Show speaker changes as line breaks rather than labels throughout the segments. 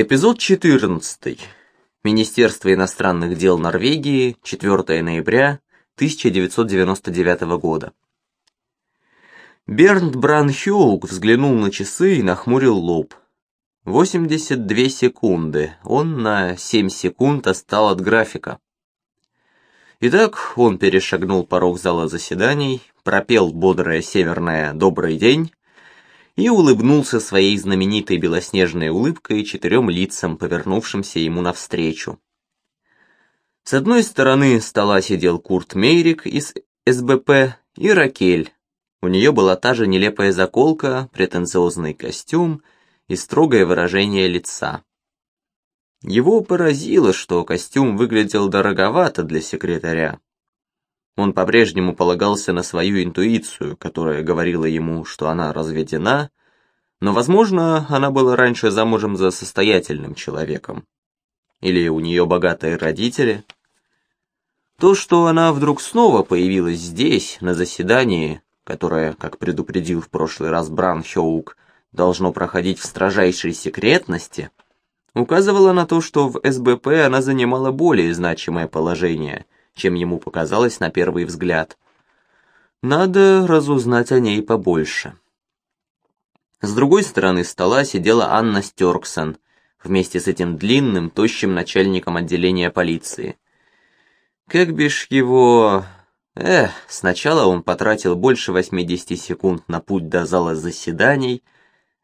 Эпизод 14. Министерство иностранных дел Норвегии, 4 ноября 1999 года. Бернт Бранхюк взглянул на часы и нахмурил лоб. 82 секунды. Он на 7 секунд отстал от графика. Итак, он перешагнул порог зала заседаний, пропел бодрое северное «Добрый день» и улыбнулся своей знаменитой белоснежной улыбкой четырем лицам, повернувшимся ему навстречу. С одной стороны стола сидел Курт Мейрик из СБП и Ракель. У нее была та же нелепая заколка, претенциозный костюм и строгое выражение лица. Его поразило, что костюм выглядел дороговато для секретаря. Он по-прежнему полагался на свою интуицию, которая говорила ему, что она разведена, но, возможно, она была раньше замужем за состоятельным человеком. Или у нее богатые родители. То, что она вдруг снова появилась здесь, на заседании, которое, как предупредил в прошлый раз Бранхеук, должно проходить в строжайшей секретности, указывало на то, что в СБП она занимала более значимое положение – чем ему показалось на первый взгляд. Надо разузнать о ней побольше. С другой стороны стола сидела Анна Стерксон вместе с этим длинным, тощим начальником отделения полиции. Как бишь его... Эх, сначала он потратил больше 80 секунд на путь до зала заседаний,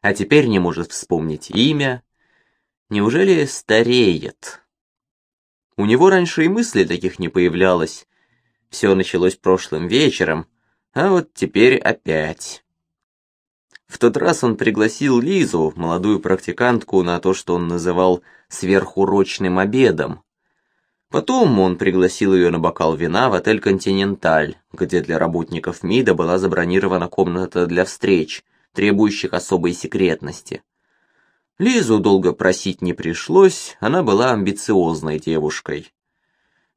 а теперь не может вспомнить имя. Неужели стареет? У него раньше и мыслей таких не появлялось. Все началось прошлым вечером, а вот теперь опять. В тот раз он пригласил Лизу, молодую практикантку, на то, что он называл сверхурочным обедом. Потом он пригласил ее на бокал вина в отель «Континенталь», где для работников МИДа была забронирована комната для встреч, требующих особой секретности. Лизу долго просить не пришлось, она была амбициозной девушкой.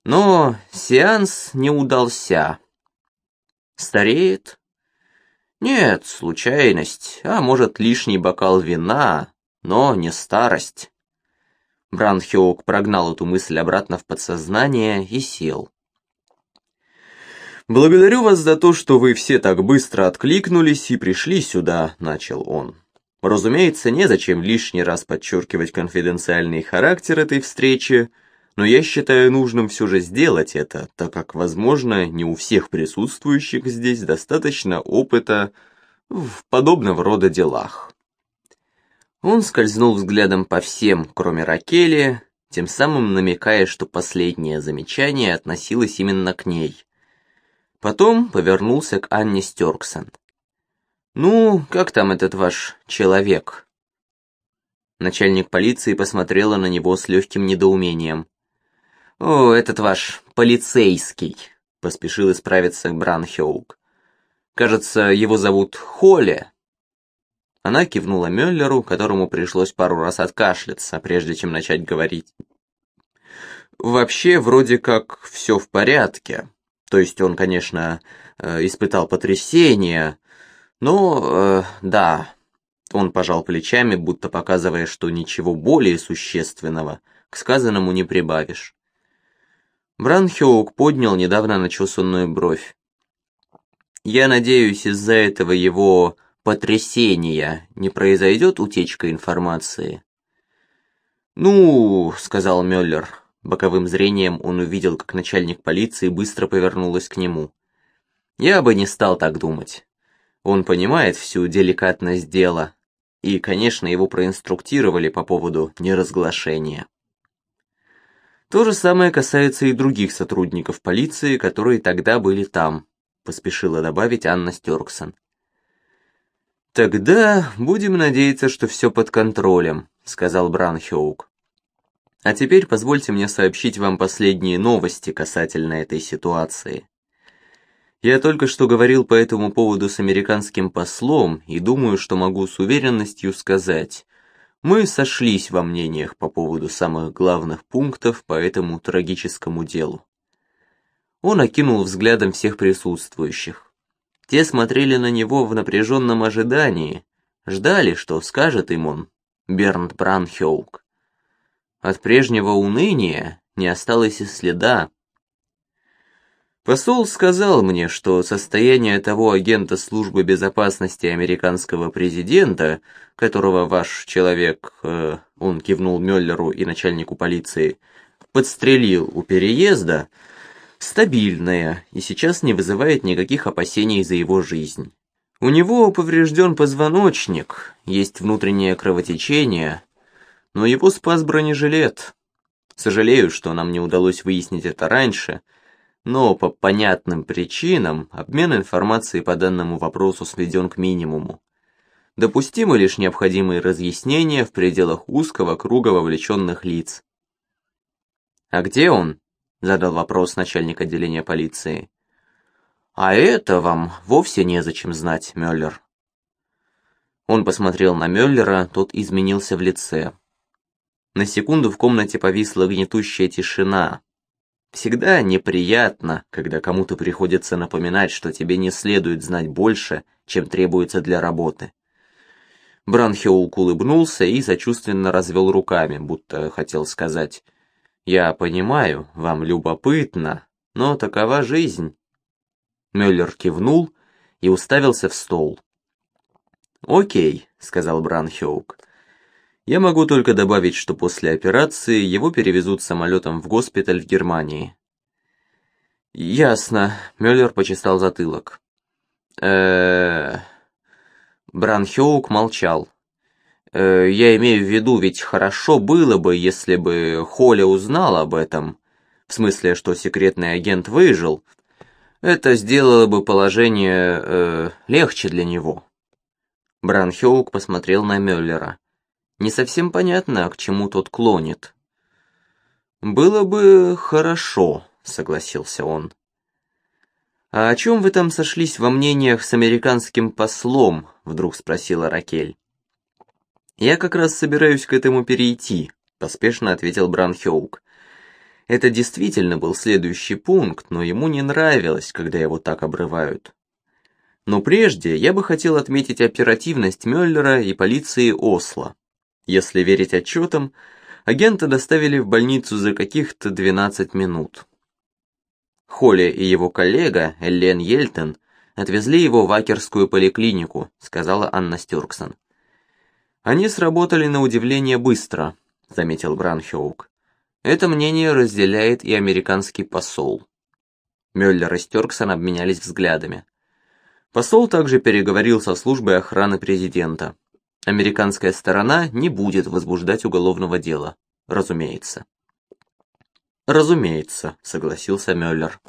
Но сеанс не удался. Стареет? Нет, случайность, а может лишний бокал вина, но не старость. Бранхиок прогнал эту мысль обратно в подсознание и сел. «Благодарю вас за то, что вы все так быстро откликнулись и пришли сюда», — начал он. Разумеется, незачем лишний раз подчеркивать конфиденциальный характер этой встречи, но я считаю нужным все же сделать это, так как, возможно, не у всех присутствующих здесь достаточно опыта в подобного рода делах. Он скользнул взглядом по всем, кроме Ракели, тем самым намекая, что последнее замечание относилось именно к ней. Потом повернулся к Анне Стерксон. «Ну, как там этот ваш человек?» Начальник полиции посмотрела на него с легким недоумением. «О, этот ваш полицейский», — поспешил исправиться Бранхеук. «Кажется, его зовут Холли». Она кивнула Мюллеру, которому пришлось пару раз откашляться, прежде чем начать говорить. «Вообще, вроде как, все в порядке. То есть он, конечно, э, испытал потрясение, «Ну, э, да». Он пожал плечами, будто показывая, что ничего более существенного к сказанному не прибавишь. Бранхиоук поднял недавно начесанную бровь. «Я надеюсь, из-за этого его потрясения не произойдет утечка информации?» «Ну», — сказал Мюллер. Боковым зрением он увидел, как начальник полиции быстро повернулась к нему. «Я бы не стал так думать. Он понимает всю деликатность дела, и, конечно, его проинструктировали по поводу неразглашения. То же самое касается и других сотрудников полиции, которые тогда были там, поспешила добавить Анна Стерксон. «Тогда будем надеяться, что все под контролем», — сказал Бранхеук. «А теперь позвольте мне сообщить вам последние новости касательно этой ситуации. Я только что говорил по этому поводу с американским послом и думаю, что могу с уверенностью сказать, мы сошлись во мнениях по поводу самых главных пунктов по этому трагическому делу. Он окинул взглядом всех присутствующих. Те смотрели на него в напряженном ожидании, ждали, что скажет им он, Бернт Бранхеук. от прежнего уныния не осталось и следа. Посол сказал мне, что состояние того агента службы безопасности американского президента, которого ваш человек, э, он кивнул Мюллеру и начальнику полиции, подстрелил у переезда, стабильное и сейчас не вызывает никаких опасений за его жизнь. У него поврежден позвоночник, есть внутреннее кровотечение, но его спас бронежилет. Сожалею, что нам не удалось выяснить это раньше — но по понятным причинам обмен информацией по данному вопросу сведен к минимуму. Допустимы лишь необходимые разъяснения в пределах узкого круга вовлеченных лиц. «А где он?» — задал вопрос начальник отделения полиции. «А это вам вовсе незачем знать, Мюллер». Он посмотрел на Мюллера, тот изменился в лице. На секунду в комнате повисла гнетущая тишина, Всегда неприятно, когда кому-то приходится напоминать, что тебе не следует знать больше, чем требуется для работы. Бранхиолк улыбнулся и сочувственно развел руками, будто хотел сказать «Я понимаю, вам любопытно, но такова жизнь». Мюллер кивнул и уставился в стол. «Окей», — сказал Бранхиоук. Я могу только добавить, что после операции его перевезут самолетом в госпиталь в Германии. Ясно, Мюллер почесал затылок. э Бранхеук молчал. Э, я имею в виду, ведь хорошо было бы, если бы Холли узнал об этом, в смысле, что секретный агент выжил. Это сделало бы положение э, легче для него. Бранхеук посмотрел на Мюллера. Не совсем понятно, к чему тот клонит. «Было бы хорошо», — согласился он. «А о чем вы там сошлись во мнениях с американским послом?» — вдруг спросила Ракель. «Я как раз собираюсь к этому перейти», — поспешно ответил Бранхеук. Это действительно был следующий пункт, но ему не нравилось, когда его так обрывают. Но прежде я бы хотел отметить оперативность Мюллера и полиции Осло. Если верить отчетам, агента доставили в больницу за каких-то 12 минут. Холли и его коллега, Эллен Ельтен, отвезли его в Акерскую поликлинику, сказала Анна Стюрксон. Они сработали на удивление быстро, заметил Бранхеук. Это мнение разделяет и американский посол. Мюллер и Стюрксон обменялись взглядами. Посол также переговорил со службой охраны президента. Американская сторона не будет возбуждать уголовного дела, разумеется. Разумеется, согласился Мюллер.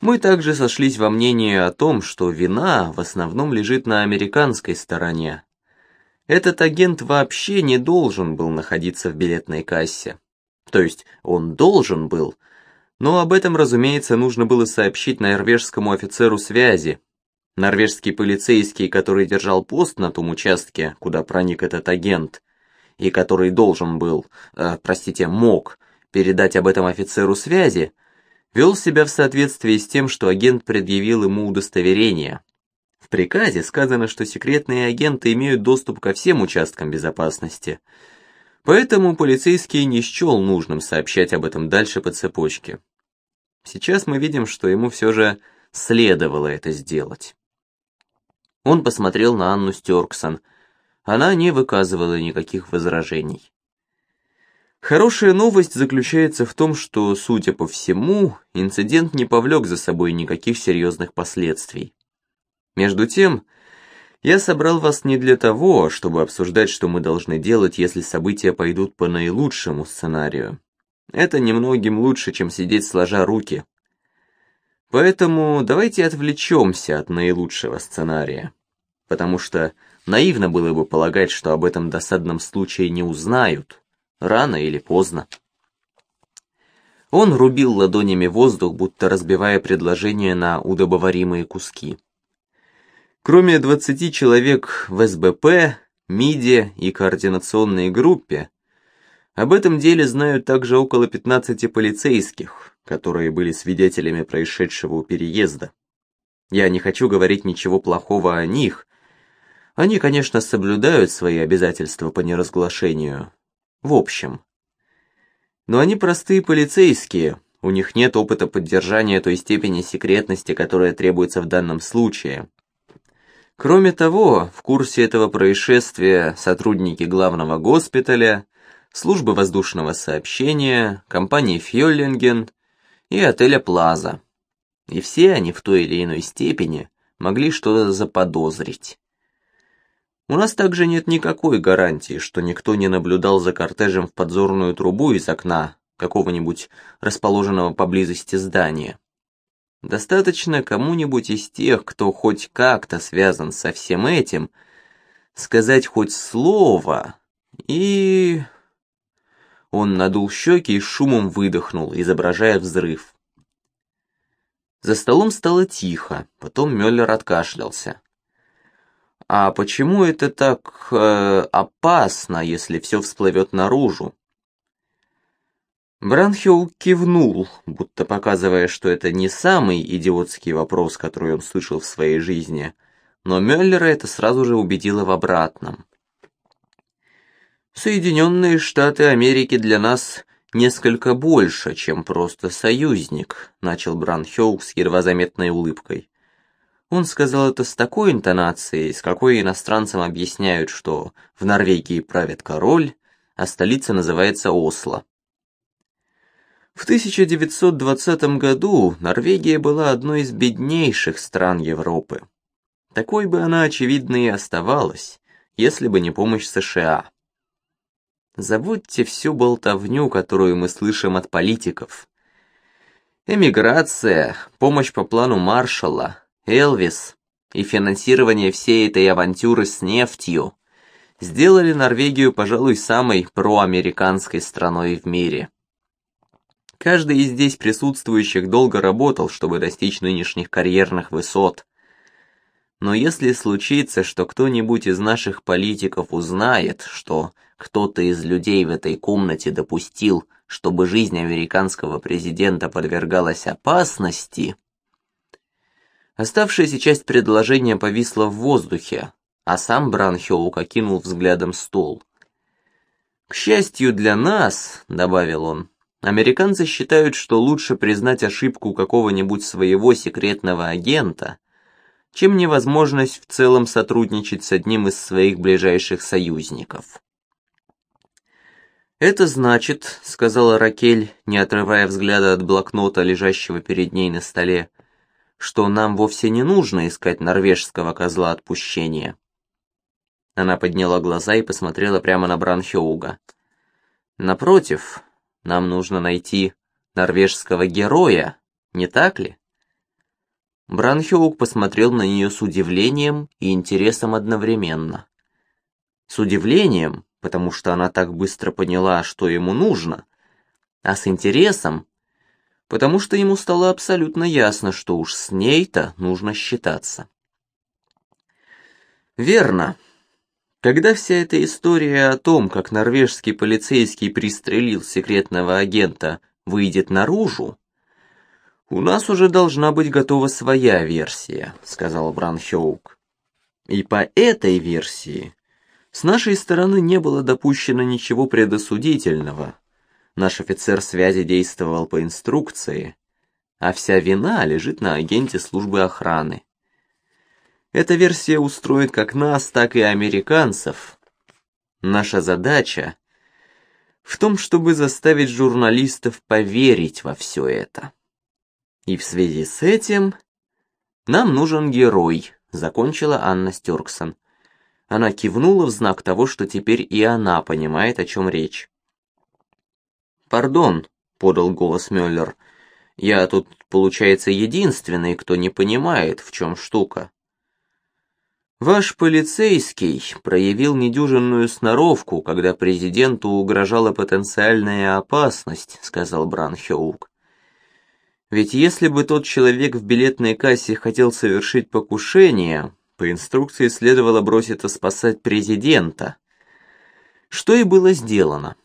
Мы также сошлись во мнении о том, что вина в основном лежит на американской стороне. Этот агент вообще не должен был находиться в билетной кассе. То есть он должен был, но об этом, разумеется, нужно было сообщить норвежскому офицеру связи, Норвежский полицейский, который держал пост на том участке, куда проник этот агент, и который должен был, э, простите, мог передать об этом офицеру связи, вел себя в соответствии с тем, что агент предъявил ему удостоверение. В приказе сказано, что секретные агенты имеют доступ ко всем участкам безопасности, поэтому полицейский не счел нужным сообщать об этом дальше по цепочке. Сейчас мы видим, что ему все же следовало это сделать. Он посмотрел на Анну Стюрксон. Она не выказывала никаких возражений. Хорошая новость заключается в том, что, судя по всему, инцидент не повлек за собой никаких серьезных последствий. Между тем, я собрал вас не для того, чтобы обсуждать, что мы должны делать, если события пойдут по наилучшему сценарию. Это немногим лучше, чем сидеть сложа руки. Поэтому давайте отвлечемся от наилучшего сценария. Потому что наивно было бы полагать, что об этом досадном случае не узнают, рано или поздно. Он рубил ладонями воздух, будто разбивая предложение на удобоваримые куски. Кроме 20 человек в СБП, МИДе и координационной группе, об этом деле знают также около 15 полицейских, которые были свидетелями происшедшего переезда. Я не хочу говорить ничего плохого о них. Они, конечно, соблюдают свои обязательства по неразглашению. В общем. Но они простые полицейские, у них нет опыта поддержания той степени секретности, которая требуется в данном случае. Кроме того, в курсе этого происшествия сотрудники главного госпиталя, службы воздушного сообщения, компании Фьоллинген и отеля Плаза. И все они в той или иной степени могли что-то заподозрить. У нас также нет никакой гарантии, что никто не наблюдал за кортежем в подзорную трубу из окна какого-нибудь расположенного поблизости здания. Достаточно кому-нибудь из тех, кто хоть как-то связан со всем этим, сказать хоть слово, и... Он надул щеки и шумом выдохнул, изображая взрыв. За столом стало тихо, потом Мюллер откашлялся. «А почему это так э, опасно, если все всплывет наружу?» Бранхиул кивнул, будто показывая, что это не самый идиотский вопрос, который он слышал в своей жизни, но Мюллера это сразу же убедило в обратном. Соединенные Штаты Америки для нас несколько больше, чем просто союзник, начал Бранхиул с едва заметной улыбкой. Он сказал это с такой интонацией, с какой иностранцам объясняют, что в Норвегии правит король, а столица называется Осло. В 1920 году Норвегия была одной из беднейших стран Европы. Такой бы она, очевидно, и оставалась, если бы не помощь США. Забудьте всю болтовню, которую мы слышим от политиков. Эмиграция, помощь по плану Маршалла, Элвис и финансирование всей этой авантюры с нефтью сделали Норвегию, пожалуй, самой проамериканской страной в мире. Каждый из здесь присутствующих долго работал, чтобы достичь нынешних карьерных высот. Но если случится, что кто-нибудь из наших политиков узнает, что кто-то из людей в этой комнате допустил, чтобы жизнь американского президента подвергалась опасности, Оставшаяся часть предложения повисла в воздухе, а сам Бранхиоук окинул взглядом стол. «К счастью для нас», — добавил он, Американцы считают, что лучше признать ошибку какого-нибудь своего секретного агента, чем невозможность в целом сотрудничать с одним из своих ближайших союзников. «Это значит», — сказала Ракель, не отрывая взгляда от блокнота, лежащего перед ней на столе, «что нам вовсе не нужно искать норвежского козла отпущения». Она подняла глаза и посмотрела прямо на Бранхеуга. «Напротив, нам нужно найти норвежского героя, не так ли? Бранхиук посмотрел на нее с удивлением и интересом одновременно. С удивлением, потому что она так быстро поняла, что ему нужно, а с интересом, потому что ему стало абсолютно ясно, что уж с ней-то нужно считаться. Верно, когда вся эта история о том, как норвежский полицейский пристрелил секретного агента, выйдет наружу, «У нас уже должна быть готова своя версия», — сказал Бранхеук. «И по этой версии с нашей стороны не было допущено ничего предосудительного. Наш офицер связи действовал по инструкции, а вся вина лежит на агенте службы охраны. Эта версия устроит как нас, так и американцев. Наша задача в том, чтобы заставить журналистов поверить во все это. И в связи с этим нам нужен герой, закончила Анна Стюрксон. Она кивнула в знак того, что теперь и она понимает, о чем речь. «Пардон», — подал голос Мюллер, — «я тут, получается, единственный, кто не понимает, в чем штука». Ваш полицейский проявил недюжинную сноровку, когда президенту угрожала потенциальная опасность, сказал Бранхеук. Ведь если бы тот человек в билетной кассе хотел совершить покушение, по инструкции следовало броситься спасать президента. Что и было сделано.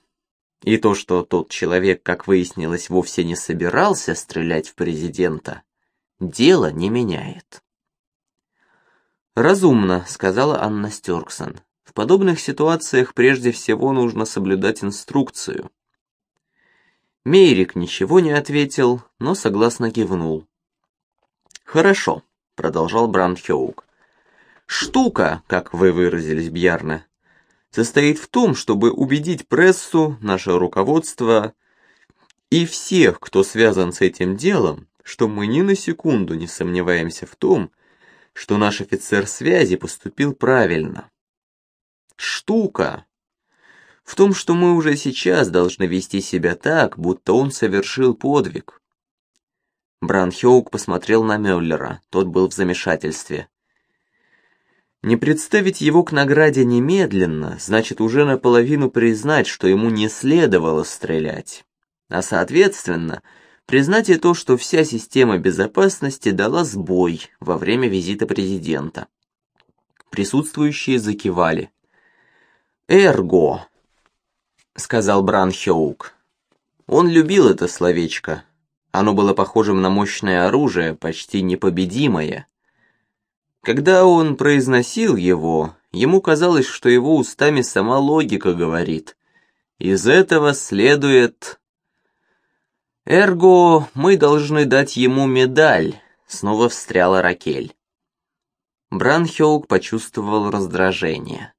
И то, что тот человек, как выяснилось, вовсе не собирался стрелять в президента, дело не меняет. «Разумно», — сказала Анна Стюрксон. «В подобных ситуациях прежде всего нужно соблюдать инструкцию». Мейрик ничего не ответил, но согласно кивнул. «Хорошо», — продолжал Брандхеук. «Штука, как вы выразились, Бьярна, состоит в том, чтобы убедить прессу, наше руководство и всех, кто связан с этим делом, что мы ни на секунду не сомневаемся в том, что наш офицер связи поступил правильно. Штука в том, что мы уже сейчас должны вести себя так, будто он совершил подвиг. Бранхеук посмотрел на Мюллера, тот был в замешательстве. Не представить его к награде немедленно, значит уже наполовину признать, что ему не следовало стрелять. А соответственно, признать и то, что вся система безопасности дала сбой во время визита президента. Присутствующие закивали. «Эрго», — сказал Бранхеук. Он любил это словечко. Оно было похожим на мощное оружие, почти непобедимое. Когда он произносил его, ему казалось, что его устами сама логика говорит. Из этого следует... «Эрго, мы должны дать ему медаль», — снова встряла Ракель. Бранхеук почувствовал раздражение.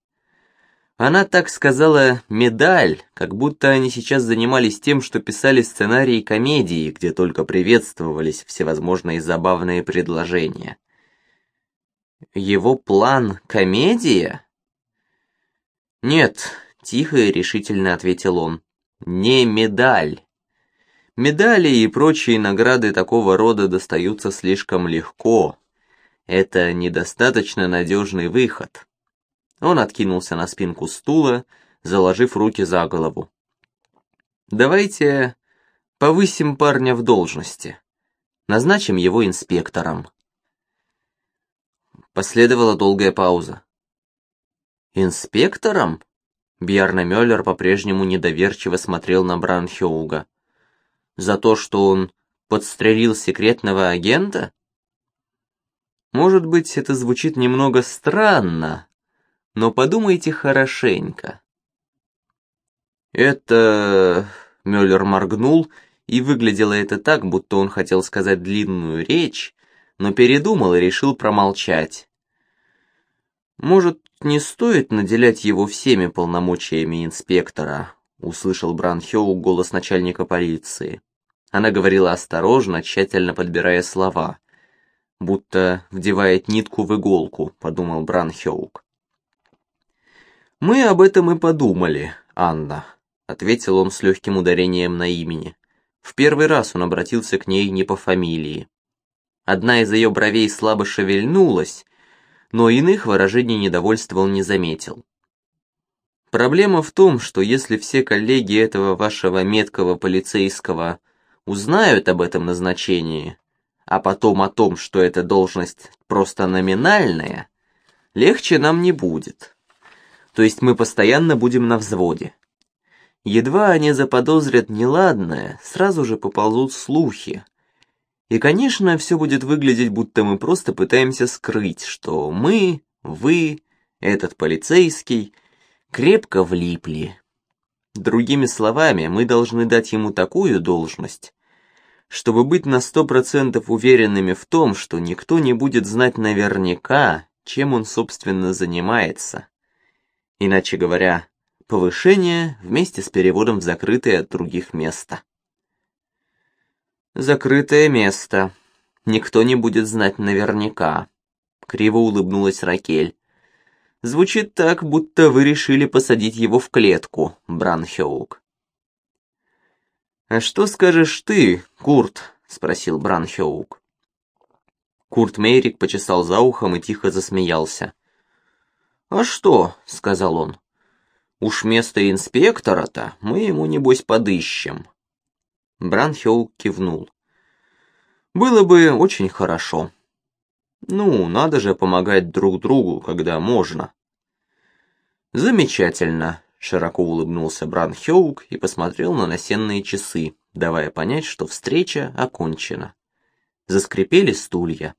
Она так сказала «медаль», как будто они сейчас занимались тем, что писали сценарии комедии, где только приветствовались всевозможные забавные предложения. Его план — комедия? Нет, тихо и решительно ответил он. Не медаль. Медали и прочие награды такого рода достаются слишком легко. Это недостаточно надежный выход. Он откинулся на спинку стула, заложив руки за голову. «Давайте повысим парня в должности. Назначим его инспектором». Последовала долгая пауза. «Инспектором?» Бьярна Мюллер по-прежнему недоверчиво смотрел на Бранхеуга. «За то, что он подстрелил секретного агента?» «Может быть, это звучит немного странно, но подумайте хорошенько». «Это...» — Мюллер моргнул, и выглядело это так, будто он хотел сказать длинную речь, но передумал и решил промолчать. «Может, не стоит наделять его всеми полномочиями инспектора?» — услышал Бранхеу голос начальника полиции. Она говорила осторожно, тщательно подбирая слова. «Будто вдевает нитку в иголку», — подумал Бранхеук. «Мы об этом и подумали, Анна», — ответил он с легким ударением на имени. В первый раз он обратился к ней не по фамилии. Одна из ее бровей слабо шевельнулась, но иных выражений недовольства он не заметил. Проблема в том, что если все коллеги этого вашего меткого полицейского узнают об этом назначении, а потом о том, что эта должность просто номинальная, легче нам не будет. То есть мы постоянно будем на взводе. Едва они заподозрят неладное, сразу же поползут слухи, и, конечно, все будет выглядеть, будто мы просто пытаемся скрыть, что мы, вы, этот полицейский, крепко влипли. Другими словами, мы должны дать ему такую должность, чтобы быть на сто процентов уверенными в том, что никто не будет знать наверняка, чем он, собственно, занимается. Иначе говоря, повышение вместе с переводом в закрытое от других место. Закрытое место. Никто не будет знать наверняка. Криво улыбнулась Ракель. Звучит так, будто вы решили посадить его в клетку, Бранхеук. «А что скажешь ты, Курт?» — спросил Бранхеук. Курт Мейрик почесал за ухом и тихо засмеялся. «А что?» — сказал он. «Уж место инспектора-то мы ему, небось, подыщем. Бранхеу кивнул. «Было бы очень хорошо. Ну, надо же помогать друг другу, когда можно». «Замечательно», — широко улыбнулся Бранхеук и посмотрел на насенные часы, давая понять, что встреча окончена. Заскрипели стулья.